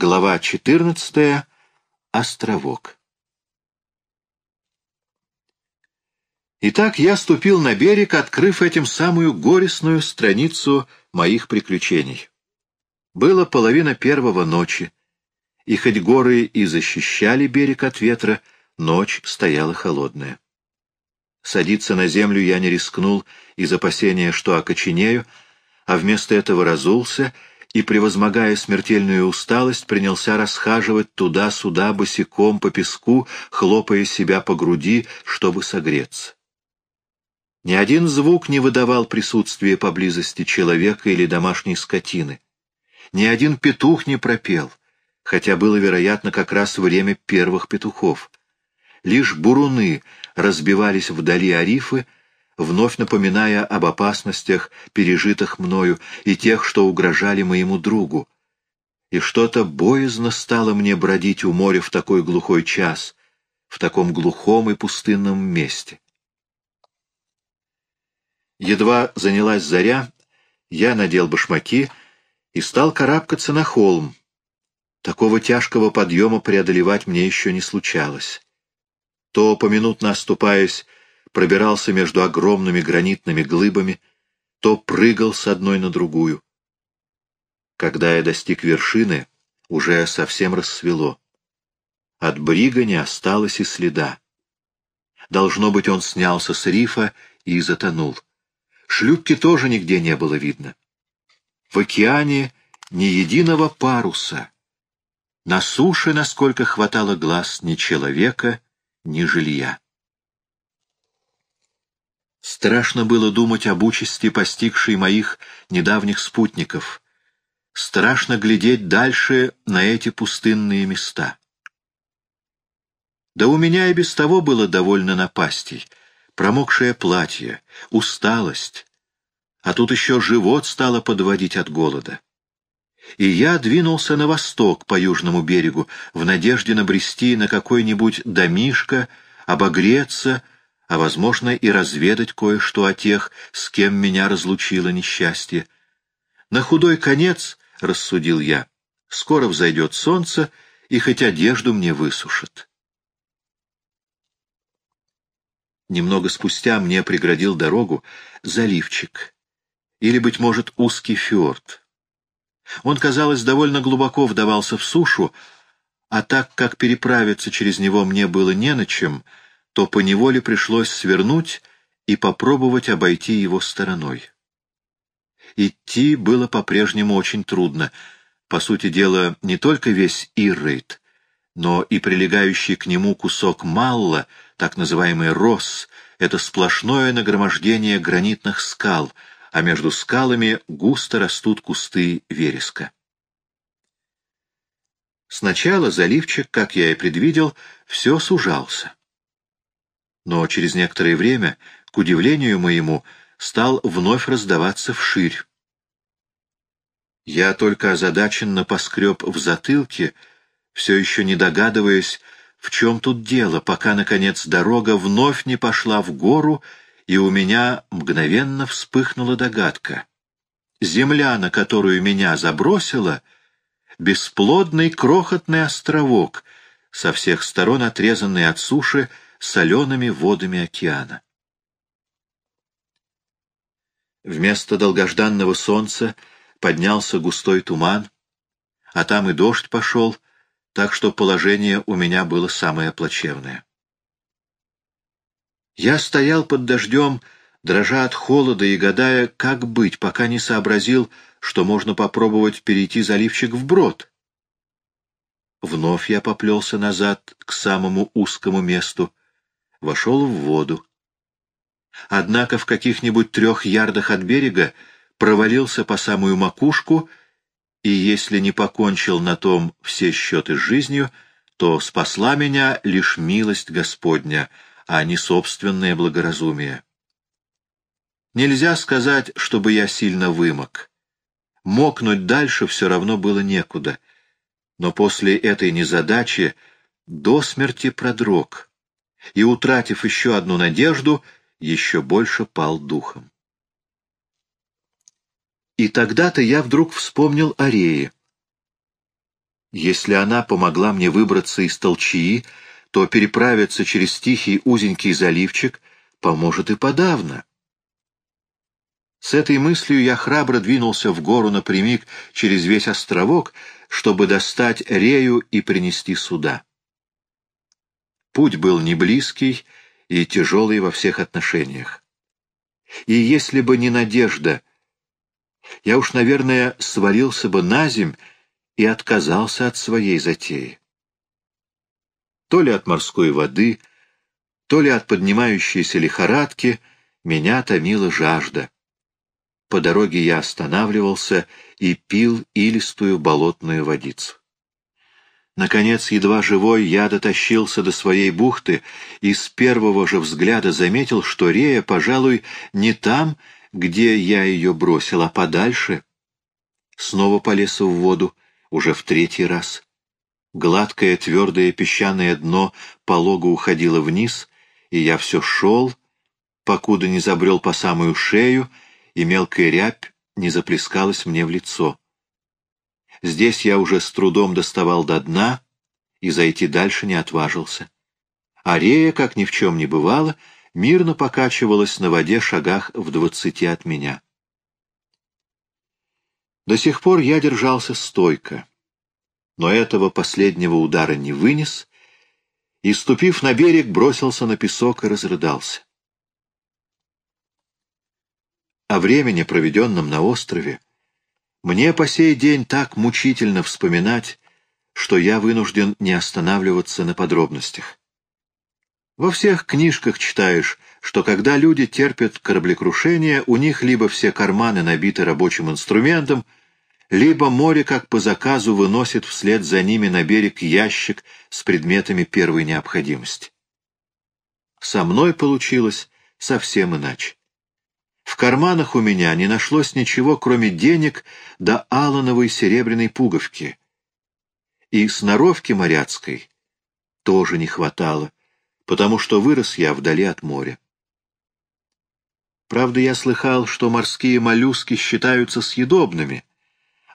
Глава 14. Островок. Итак, я ступил на берег, открыв этим самую горестную страницу моих приключений. Было половина первого ночи, и хоть горы и защищали берег от ветра, ночь стояла холодная. Садиться на землю я не рискнул из опасения, что окоченею, а вместо этого разулся — и, превозмогая смертельную усталость, принялся расхаживать туда-сюда босиком по песку, хлопая себя по груди, чтобы согреться. Ни один звук не выдавал присутствия поблизости человека или домашней скотины. Ни один петух не пропел, хотя было, вероятно, как раз время первых петухов. Лишь буруны разбивались вдали о рифы, вновь напоминая об опасностях, пережитых мною, и тех, что угрожали моему другу. И что-то боязно стало мне бродить у моря в такой глухой час, в таком глухом и пустынном месте. Едва занялась заря, я надел башмаки и стал карабкаться на холм. Такого тяжкого подъема преодолевать мне еще не случалось. То, поминутно оступаясь, пробирался между огромными гранитными глыбами, то прыгал с одной на другую. Когда я достиг вершины, уже совсем рассвело. От брига не осталось и следа. Должно быть, он снялся с рифа и затонул. Шлюпки тоже нигде не было видно. В океане ни единого паруса. На суше, насколько хватало глаз, ни человека, ни жилья. Страшно было думать об участи, постигшей моих недавних спутников. Страшно глядеть дальше на эти пустынные места. Да у меня и без того было довольно напастей. Промокшее платье, усталость. А тут еще живот стало подводить от голода. И я двинулся на восток по южному берегу, в надежде набрести на какой-нибудь домишко, обогреться — а, возможно, и разведать кое-что о тех, с кем меня разлучило несчастье. На худой конец, — рассудил я, — скоро взойдет солнце, и хоть одежду мне высушит. Немного спустя мне преградил дорогу заливчик, или, быть может, узкий фьорд. Он, казалось, довольно глубоко вдавался в сушу, а так как переправиться через него мне было не на чем, — то поневоле пришлось свернуть и попробовать обойти его стороной. Идти было по-прежнему очень трудно. По сути дела, не только весь Иррейт, но и прилегающий к нему кусок Малла, так называемый Росс, это сплошное нагромождение гранитных скал, а между скалами густо растут кусты вереска. Сначала заливчик, как я и предвидел, все сужался но через некоторое время, к удивлению моему, стал вновь раздаваться вширь. Я только озадаченно поскреб в затылке, все еще не догадываясь, в чем тут дело, пока, наконец, дорога вновь не пошла в гору, и у меня мгновенно вспыхнула догадка. Земля, на которую меня забросила, — бесплодный крохотный островок, со всех сторон отрезанный от суши, — солеными водами океана. Вместо долгожданного солнца поднялся густой туман, а там и дождь пошел, так что положение у меня было самое плачевное. Я стоял под дождем, дрожа от холода и гадая, как быть, пока не сообразил, что можно попробовать перейти заливчик вброд. Вновь я поплелся назад к самому узкому месту, вошел в воду. Однако в каких-нибудь трех ярдах от берега провалился по самую макушку, и если не покончил на том все счеты с жизнью, то спасла меня лишь милость Господня, а не собственное благоразумие. Нельзя сказать, чтобы я сильно вымок. Мокнуть дальше все равно было некуда, но после этой незадачи до смерти продрог — и, утратив еще одну надежду, еще больше пал духом. И тогда-то я вдруг вспомнил о Рее. Если она помогла мне выбраться из толчии, то переправиться через тихий узенький заливчик поможет и подавно. С этой мыслью я храбро двинулся в гору напрямик через весь островок, чтобы достать Рею и принести сюда. Путь был не близкий и тяжелый во всех отношениях. И если бы не надежда, я уж, наверное, свалился бы на земь и отказался от своей затеи. То ли от морской воды, то ли от поднимающейся лихорадки меня томила жажда. По дороге я останавливался и пил илистую болотную водицу. Наконец, едва живой, я дотащился до своей бухты и с первого же взгляда заметил, что Рея, пожалуй, не там, где я ее бросил, а подальше. Снова полез в воду, уже в третий раз. Гладкое твердое песчаное дно полого уходило вниз, и я все шел, покуда не забрел по самую шею, и мелкая рябь не заплескалась мне в лицо. Здесь я уже с трудом доставал до дна и зайти дальше не отважился. Арея, как ни в чем не бывало, мирно покачивалась на воде шагах в двадцати от меня. До сих пор я держался стойко, но этого последнего удара не вынес и, ступив на берег, бросился на песок и разрыдался. О времени, проведенном на острове, мне по сей день так мучительно вспоминать, что я вынужден не останавливаться на подробностях. Во всех книжках читаешь, что когда люди терпят кораблекрушение, у них либо все карманы набиты рабочим инструментом, либо море, как по заказу, выносит вслед за ними на берег ящик с предметами первой необходимости. Со мной получилось совсем иначе. Карманах у меня не нашлось ничего, кроме денег до алановой серебряной пуговки. И сноровки моряцкой тоже не хватало, потому что вырос я вдали от моря. Правда, я слыхал, что морские моллюски считаются съедобными,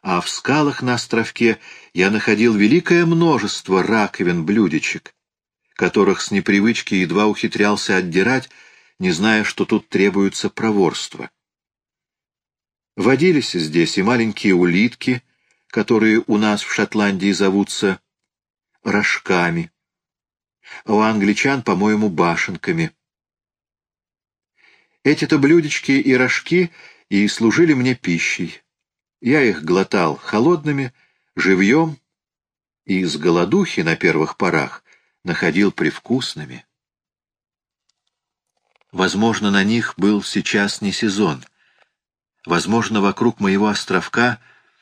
а в скалах на островке я находил великое множество раковин-блюдечек, которых с непривычки едва ухитрялся отдирать, не зная, что тут требуется проворство. Водились здесь и маленькие улитки, которые у нас в Шотландии зовутся рожками, а у англичан, по-моему, башенками. Эти-то блюдечки и рожки и служили мне пищей. Я их глотал холодными, живьем и с голодухи на первых порах находил привкусными. Возможно, на них был сейчас не сезон. Возможно, вокруг моего островка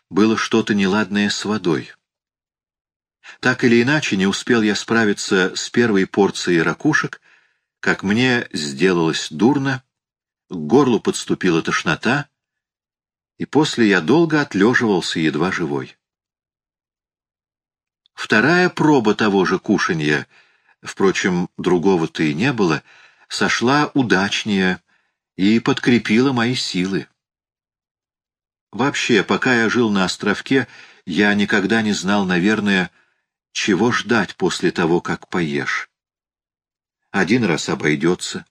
было что-то неладное с водой. Так или иначе, не успел я справиться с первой порцией ракушек, как мне сделалось дурно, к горлу подступила тошнота, и после я долго отлеживался, едва живой. Вторая проба того же кушанья, впрочем, другого-то и не было — сошла удачнее и подкрепила мои силы. Вообще, пока я жил на островке, я никогда не знал, наверное, чего ждать после того, как поешь. Один раз обойдется,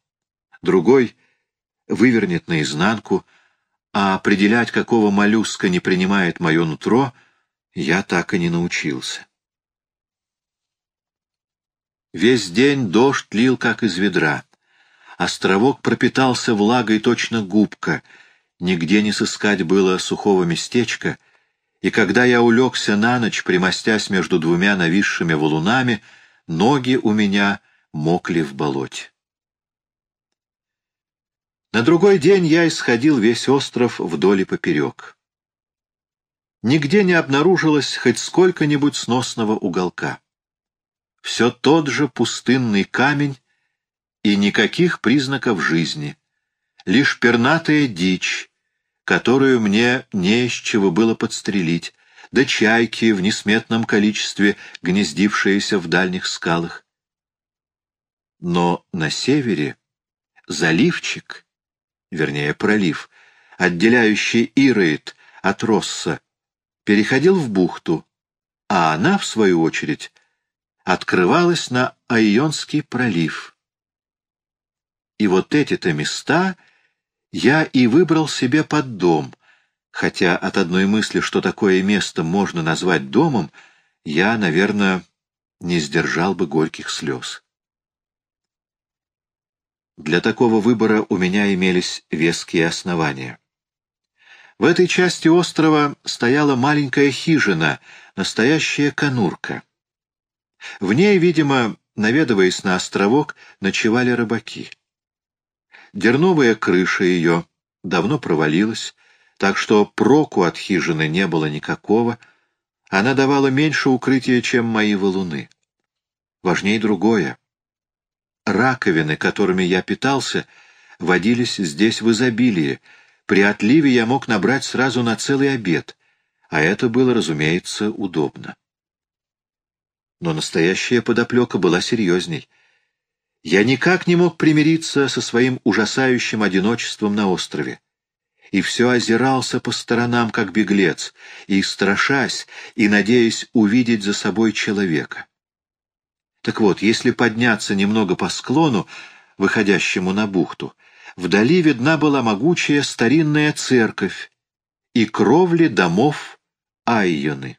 другой вывернет наизнанку, а определять, какого моллюска не принимает мое нутро, я так и не научился. Весь день дождь лил, как из ведра. Островок пропитался влагой точно губка, нигде не сыскать было сухого местечка, и когда я улегся на ночь, примостясь между двумя нависшими валунами, ноги у меня мокли в болоте. На другой день я исходил весь остров вдоль и поперек. Нигде не обнаружилось хоть сколько-нибудь сносного уголка. Все тот же пустынный камень и никаких признаков жизни, лишь пернатая дичь, которую мне не из чего было подстрелить, да чайки в несметном количестве, гнездившиеся в дальних скалах. Но на севере заливчик, вернее пролив, отделяющий Ироид от Росса, переходил в бухту, а она, в свою очередь, открывалась на Айонский пролив. И вот эти-то места я и выбрал себе под дом, хотя от одной мысли, что такое место можно назвать домом, я, наверное, не сдержал бы горьких слез. Для такого выбора у меня имелись веские основания. В этой части острова стояла маленькая хижина, настоящая конурка. В ней, видимо, наведываясь на островок, ночевали рыбаки. Дерновая крыша ее давно провалилась, так что проку от хижины не было никакого, она давала меньше укрытия, чем мои валуны. Важнее другое. Раковины, которыми я питался, водились здесь в изобилии. При отливе я мог набрать сразу на целый обед, а это было, разумеется, удобно. Но настоящая подоплека была серьезней. Я никак не мог примириться со своим ужасающим одиночеством на острове. И все озирался по сторонам, как беглец, и страшась, и надеясь увидеть за собой человека. Так вот, если подняться немного по склону, выходящему на бухту, вдали видна была могучая старинная церковь и кровли домов Айоны.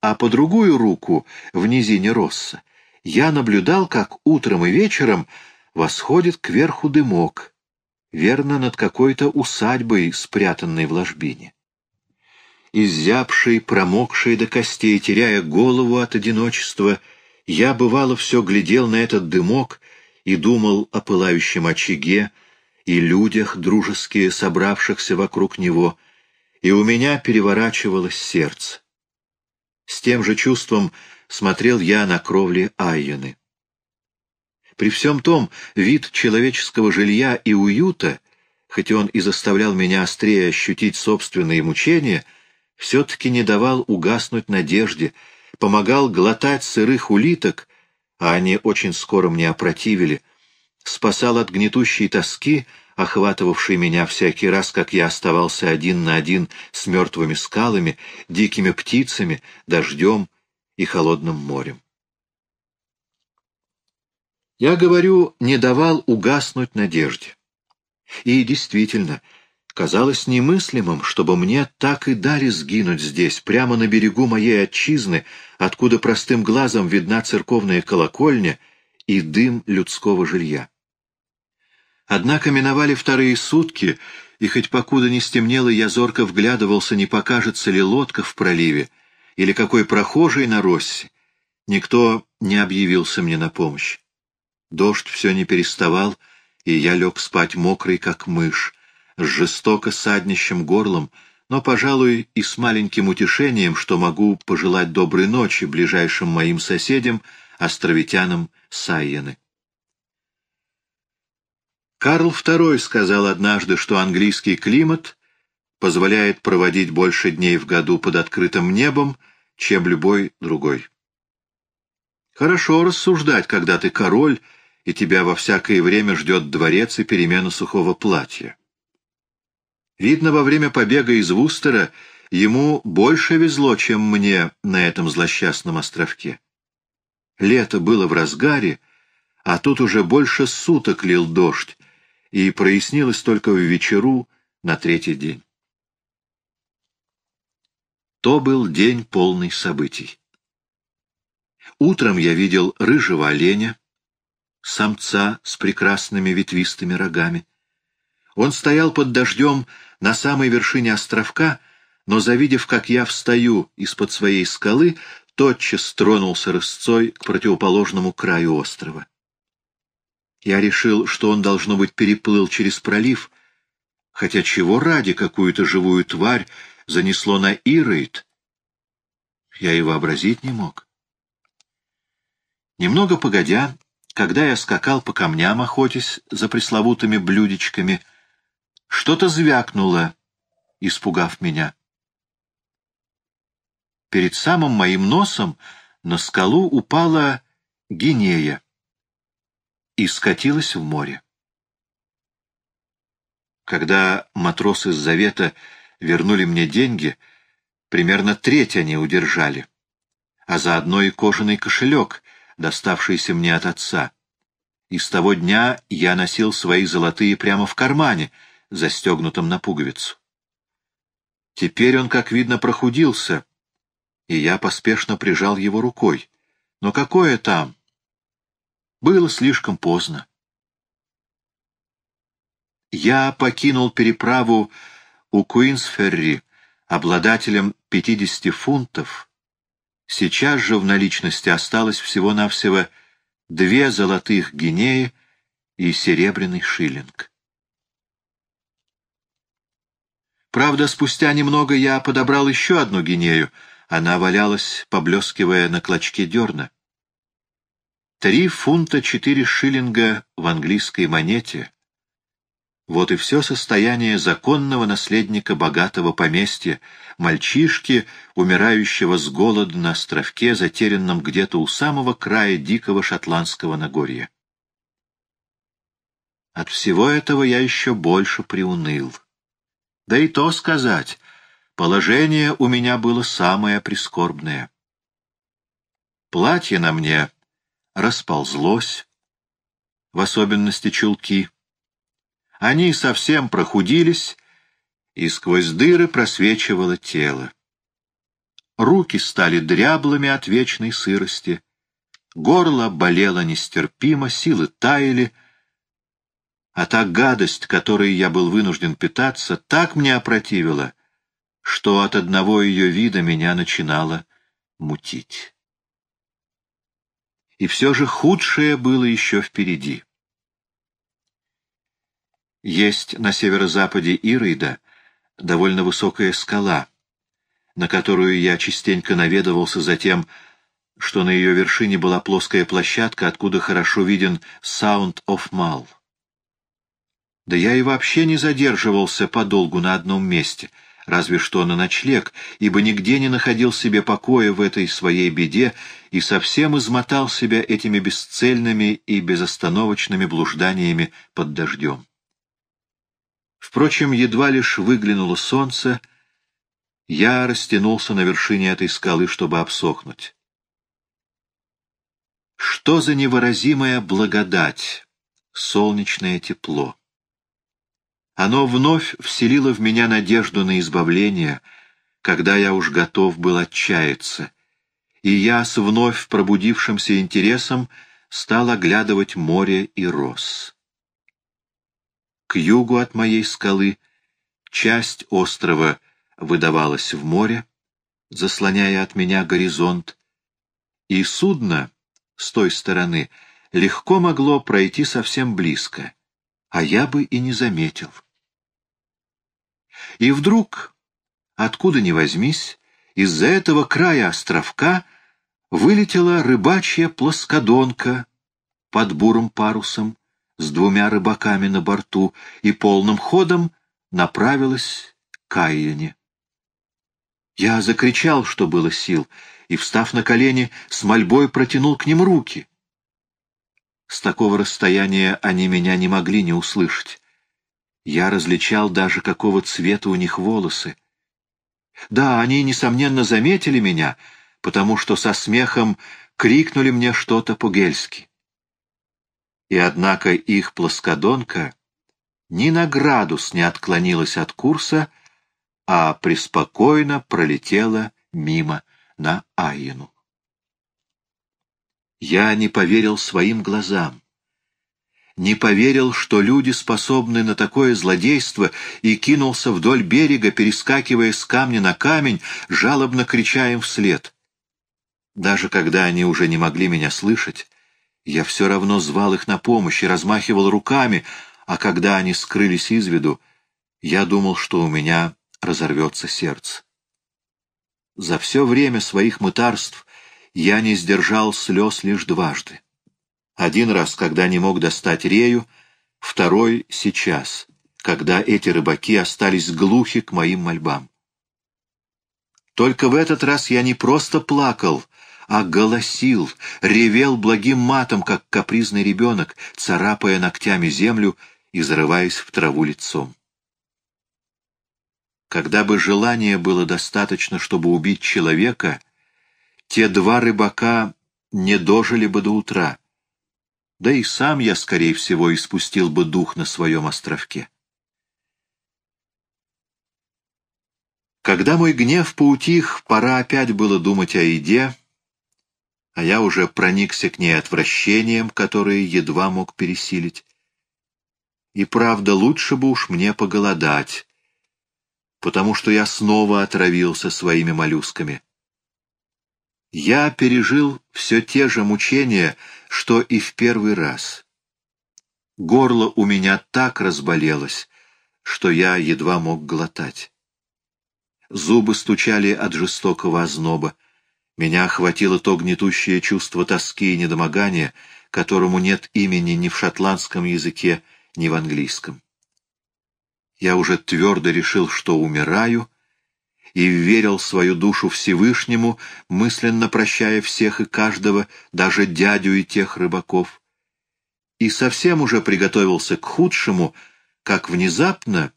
А по другую руку, в низине Росса, я наблюдал, как утром и вечером восходит кверху дымок, верно над какой-то усадьбой, спрятанной в ложбине. Изябший, промокший до костей, теряя голову от одиночества, я, бывало, все глядел на этот дымок и думал о пылающем очаге и людях, дружески собравшихся вокруг него, и у меня переворачивалось сердце. С тем же чувством смотрел я на кровли Айены. При всем том, вид человеческого жилья и уюта, хоть он и заставлял меня острее ощутить собственные мучения, все-таки не давал угаснуть надежде, помогал глотать сырых улиток, а они очень скоро мне опротивили, спасал от гнетущей тоски, охватывавшей меня всякий раз, как я оставался один на один с мертвыми скалами, дикими птицами, дождем и холодным морем. Я говорю, не давал угаснуть надежде. И действительно, казалось немыслимым, чтобы мне так и дали сгинуть здесь, прямо на берегу моей отчизны, откуда простым глазом видна церковная колокольня и дым людского жилья. Однако миновали вторые сутки, и хоть покуда не стемнело, я зорко вглядывался, не покажется ли лодка в проливе, или какой прохожий на Россе, никто не объявился мне на помощь. Дождь все не переставал, и я лег спать мокрый, как мышь, с жестоко саднищем горлом, но, пожалуй, и с маленьким утешением, что могу пожелать доброй ночи ближайшим моим соседям, островитянам Сайены. Карл II сказал однажды, что английский климат позволяет проводить больше дней в году под открытым небом, чем любой другой. Хорошо рассуждать, когда ты король, и тебя во всякое время ждет дворец и перемена сухого платья. Видно, во время побега из Вустера ему больше везло, чем мне на этом злосчастном островке. Лето было в разгаре, а тут уже больше суток лил дождь, и прояснилось только в вечеру на третий день. То был день полный событий. Утром я видел рыжего оленя, самца с прекрасными ветвистыми рогами. Он стоял под дождем на самой вершине островка, но, завидев, как я встаю из-под своей скалы, тотчас тронулся рысцой к противоположному краю острова. Я решил, что он, должно быть, переплыл через пролив, хотя чего ради какую-то живую тварь занесло на Ироид, я и вообразить не мог. Немного погодя, когда я скакал по камням, охотясь за пресловутыми блюдечками, что-то звякнуло, испугав меня. Перед самым моим носом на скалу упала гинея и скатилась в море. Когда матросы с завета вернули мне деньги, примерно треть они удержали, а заодно и кожаный кошелек, доставшийся мне от отца. И с того дня я носил свои золотые прямо в кармане, застегнутом на пуговицу. Теперь он, как видно, прохудился, и я поспешно прижал его рукой. Но какое там? Было слишком поздно. Я покинул переправу у Куинсферри обладателем 50 фунтов. Сейчас же в наличности осталось всего-навсего две золотых гинеи и серебряный шиллинг. Правда, спустя немного я подобрал еще одну гинею. Она валялась, поблескивая на клочке дерна. Три фунта четыре шиллинга в английской монете. Вот и все состояние законного наследника богатого поместья, мальчишки, умирающего с голода на островке, затерянном где-то у самого края дикого шотландского Нагорья. От всего этого я еще больше приуныл. Да и то сказать, положение у меня было самое прискорбное. Платье на мне расползлось, в особенности чулки. Они совсем прохудились, и сквозь дыры просвечивало тело. Руки стали дряблыми от вечной сырости, горло болело нестерпимо, силы таяли, а та гадость, которой я был вынужден питаться, так мне опротивила, что от одного ее вида меня начинало мутить. И все же худшее было еще впереди. Есть на северо-западе Ирейда довольно высокая скала, на которую я частенько наведывался за тем, что на ее вершине была плоская площадка, откуда хорошо виден Sound of Mal. Да я и вообще не задерживался подолгу на одном месте, разве что на ночлег, ибо нигде не находил себе покоя в этой своей беде и совсем измотал себя этими бесцельными и безостановочными блужданиями под дождем. Впрочем, едва лишь выглянуло солнце, я растянулся на вершине этой скалы, чтобы обсохнуть. Что за невыразимая благодать, солнечное тепло! Оно вновь вселило в меня надежду на избавление, когда я уж готов был отчаяться, и я с вновь пробудившимся интересом стал оглядывать море и рос. К югу от моей скалы часть острова выдавалась в море, заслоняя от меня горизонт, и судно с той стороны легко могло пройти совсем близко — а я бы и не заметил. И вдруг, откуда ни возьмись, из-за этого края островка вылетела рыбачья плоскодонка под бурым парусом с двумя рыбаками на борту и полным ходом направилась к Айене. Я закричал, что было сил, и, встав на колени, с мольбой протянул к ним руки. С такого расстояния они меня не могли не услышать. Я различал даже, какого цвета у них волосы. Да, они, несомненно, заметили меня, потому что со смехом крикнули мне что-то по-гельски. И однако их плоскодонка ни на градус не отклонилась от курса, а преспокойно пролетела мимо на Айену. Я не поверил своим глазам. Не поверил, что люди способны на такое злодейство, и кинулся вдоль берега, перескакивая с камня на камень, жалобно крича им вслед. Даже когда они уже не могли меня слышать, я все равно звал их на помощь и размахивал руками, а когда они скрылись из виду, я думал, что у меня разорвется сердце. За все время своих мытарств я не сдержал слез лишь дважды. Один раз, когда не мог достать рею, второй — сейчас, когда эти рыбаки остались глухи к моим мольбам. Только в этот раз я не просто плакал, а голосил, ревел благим матом, как капризный ребенок, царапая ногтями землю и зарываясь в траву лицом. Когда бы желания было достаточно, чтобы убить человека — те два рыбака не дожили бы до утра. Да и сам я, скорее всего, испустил бы дух на своем островке. Когда мой гнев поутих, пора опять было думать о еде, а я уже проникся к ней отвращением, которое едва мог пересилить. И правда, лучше бы уж мне поголодать, потому что я снова отравился своими моллюсками. Я пережил все те же мучения, что и в первый раз. Горло у меня так разболелось, что я едва мог глотать. Зубы стучали от жестокого озноба. Меня охватило то гнетущее чувство тоски и недомогания, которому нет имени ни в шотландском языке, ни в английском. Я уже твердо решил, что умираю, и верил свою душу Всевышнему, мысленно прощая всех и каждого, даже дядю и тех рыбаков. И совсем уже приготовился к худшему, как внезапно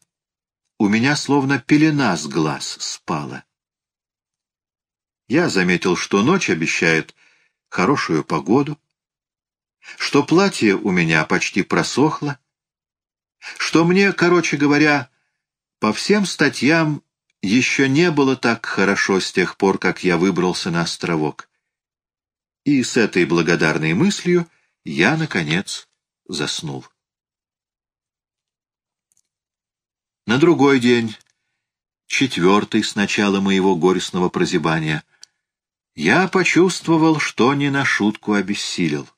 у меня словно пелена с глаз спала. Я заметил, что ночь обещает хорошую погоду, что платье у меня почти просохло, что мне, короче говоря, по всем статьям еще не было так хорошо с тех пор, как я выбрался на островок. И с этой благодарной мыслью я, наконец, заснул. На другой день, четвертый с начала моего горестного прозябания, я почувствовал, что не на шутку обессилел.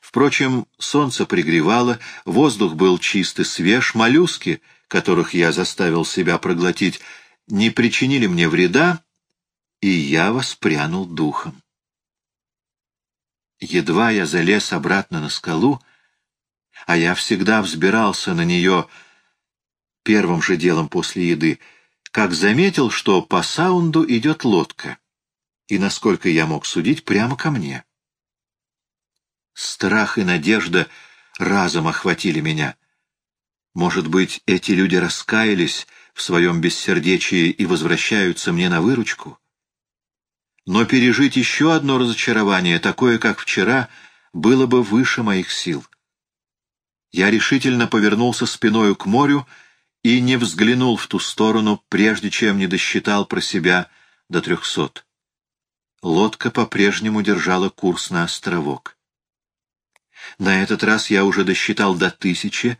Впрочем, солнце пригревало, воздух был чист и свеж, моллюски, которых я заставил себя проглотить, не причинили мне вреда, и я воспрянул духом. Едва я залез обратно на скалу, а я всегда взбирался на нее первым же делом после еды, как заметил, что по саунду идет лодка, и, насколько я мог судить, прямо ко мне. Страх и надежда разом охватили меня. Может быть, эти люди раскаялись в своем бессердечии и возвращаются мне на выручку? Но пережить еще одно разочарование, такое, как вчера, было бы выше моих сил. Я решительно повернулся спиною к морю и не взглянул в ту сторону, прежде чем не досчитал про себя до трехсот. Лодка по-прежнему держала курс на островок. На этот раз я уже досчитал до тысячи,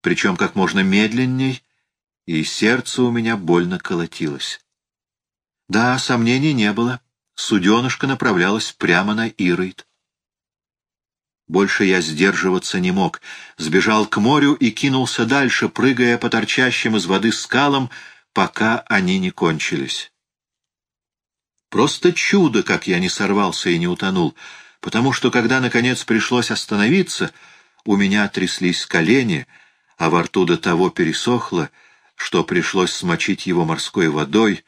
причем как можно медленней, и сердце у меня больно колотилось. Да, сомнений не было. Суденышко направлялось прямо на Иройд. Больше я сдерживаться не мог. Сбежал к морю и кинулся дальше, прыгая по торчащим из воды скалам, пока они не кончились. Просто чудо, как я не сорвался и не утонул, потому что, когда, наконец, пришлось остановиться, у меня тряслись колени, а во рту до того пересохло, что пришлось смочить его морской водой,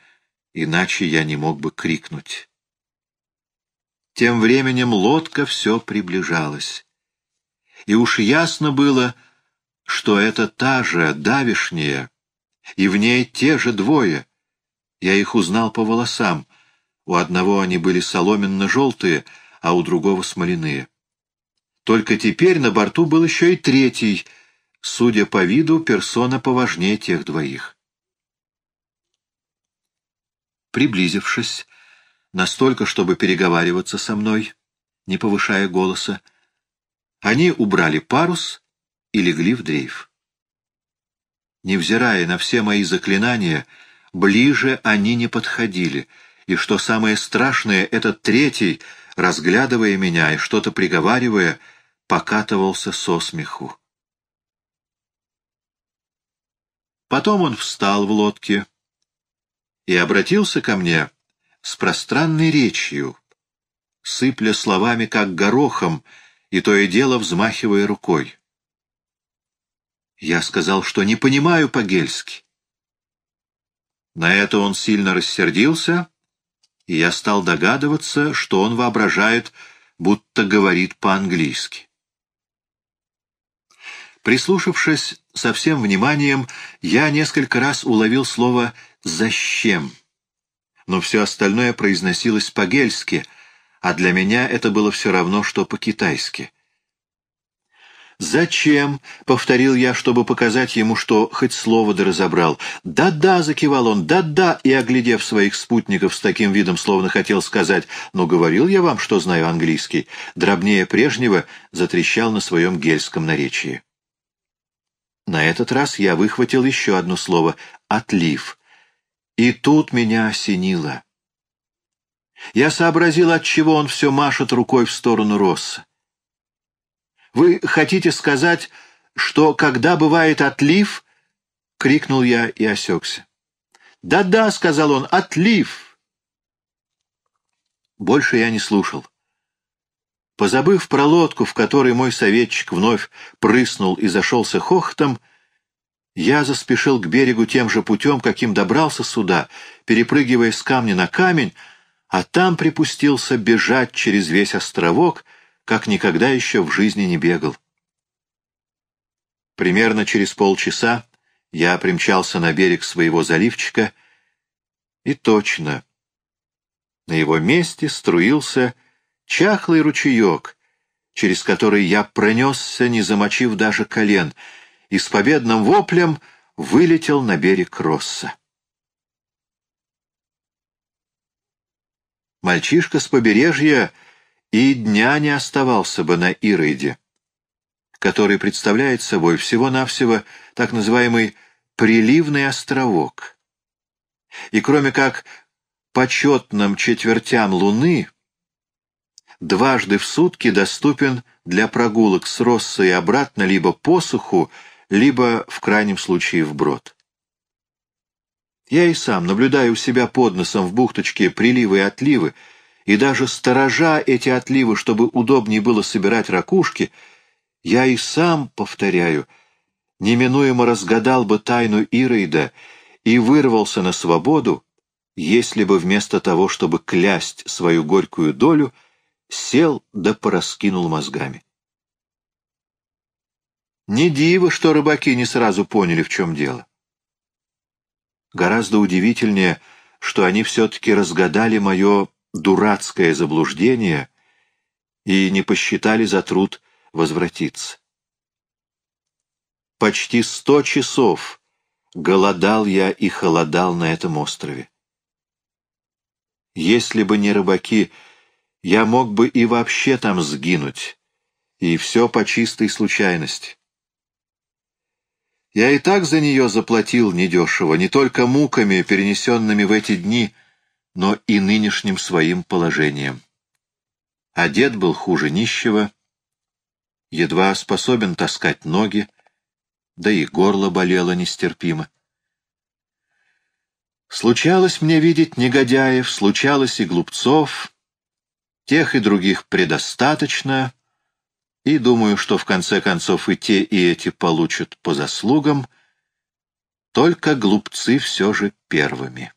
иначе я не мог бы крикнуть. Тем временем лодка все приближалась. И уж ясно было, что это та же, давишняя, и в ней те же двое. Я их узнал по волосам. У одного они были соломенно-желтые, а у другого смоляные. Только теперь на борту был еще и третий, судя по виду, персона поважнее тех двоих. Приблизившись, настолько, чтобы переговариваться со мной, не повышая голоса, они убрали парус и легли в дрейф. Невзирая на все мои заклинания, ближе они не подходили, и, что самое страшное, этот третий, разглядывая меня и что-то приговаривая, покатывался со смеху. Потом он встал в лодке и обратился ко мне с пространной речью, сыпля словами, как горохом, и то и дело взмахивая рукой. Я сказал, что не понимаю по-гельски. На это он сильно рассердился, и я стал догадываться, что он воображает, будто говорит по-английски. Прислушавшись со всем вниманием, я несколько раз уловил слово «зачем», но все остальное произносилось по-гельски, а для меня это было все равно, что по-китайски. «Зачем?» — повторил я, чтобы показать ему, что хоть слово да разобрал. «Да-да», — закивал он, «да-да», и, оглядев своих спутников с таким видом, словно хотел сказать, «Ну, говорил я вам, что знаю английский», дробнее прежнего затрещал на своем гельском наречии. На этот раз я выхватил еще одно слово — «отлив». И тут меня осенило. Я сообразил, от чего он все машет рукой в сторону Росса. Вы хотите сказать, что когда бывает отлив...» — крикнул я и осекся. «Да-да», — сказал он, — «отлив». Больше я не слушал. Позабыв про лодку, в которой мой советчик вновь прыснул и зашелся хохотом, я заспешил к берегу тем же путем, каким добрался сюда, перепрыгивая с камня на камень, а там припустился бежать через весь островок — как никогда еще в жизни не бегал. Примерно через полчаса я примчался на берег своего заливчика, и точно, на его месте струился чахлый ручеек, через который я пронесся, не замочив даже колен, и с победным воплем вылетел на берег Росса. Мальчишка с побережья и дня не оставался бы на Ирейде, который представляет собой всего-навсего так называемый приливный островок. И кроме как почетным четвертям Луны, дважды в сутки доступен для прогулок с Россой и обратно либо по суху, либо, в крайнем случае, вброд. Я и сам, наблюдая у себя под носом в бухточке приливы и отливы, и даже сторожа эти отливы, чтобы удобнее было собирать ракушки, я и сам, повторяю, неминуемо разгадал бы тайну Ираида и вырвался на свободу, если бы вместо того, чтобы клясть свою горькую долю, сел да пораскинул мозгами. Не диво, что рыбаки не сразу поняли, в чем дело. Гораздо удивительнее, что они все-таки разгадали мое дурацкое заблуждение и не посчитали за труд возвратиться. Почти сто часов голодал я и холодал на этом острове. Если бы не рыбаки, я мог бы и вообще там сгинуть, и все по чистой случайности. Я и так за нее заплатил недешево, не только муками, перенесенными в эти дни, но и нынешним своим положением. Одет был хуже нищего, едва способен таскать ноги, да и горло болело нестерпимо. Случалось мне видеть негодяев, случалось и глупцов, тех и других предостаточно, и думаю, что в конце концов и те, и эти получат по заслугам, только глупцы все же первыми.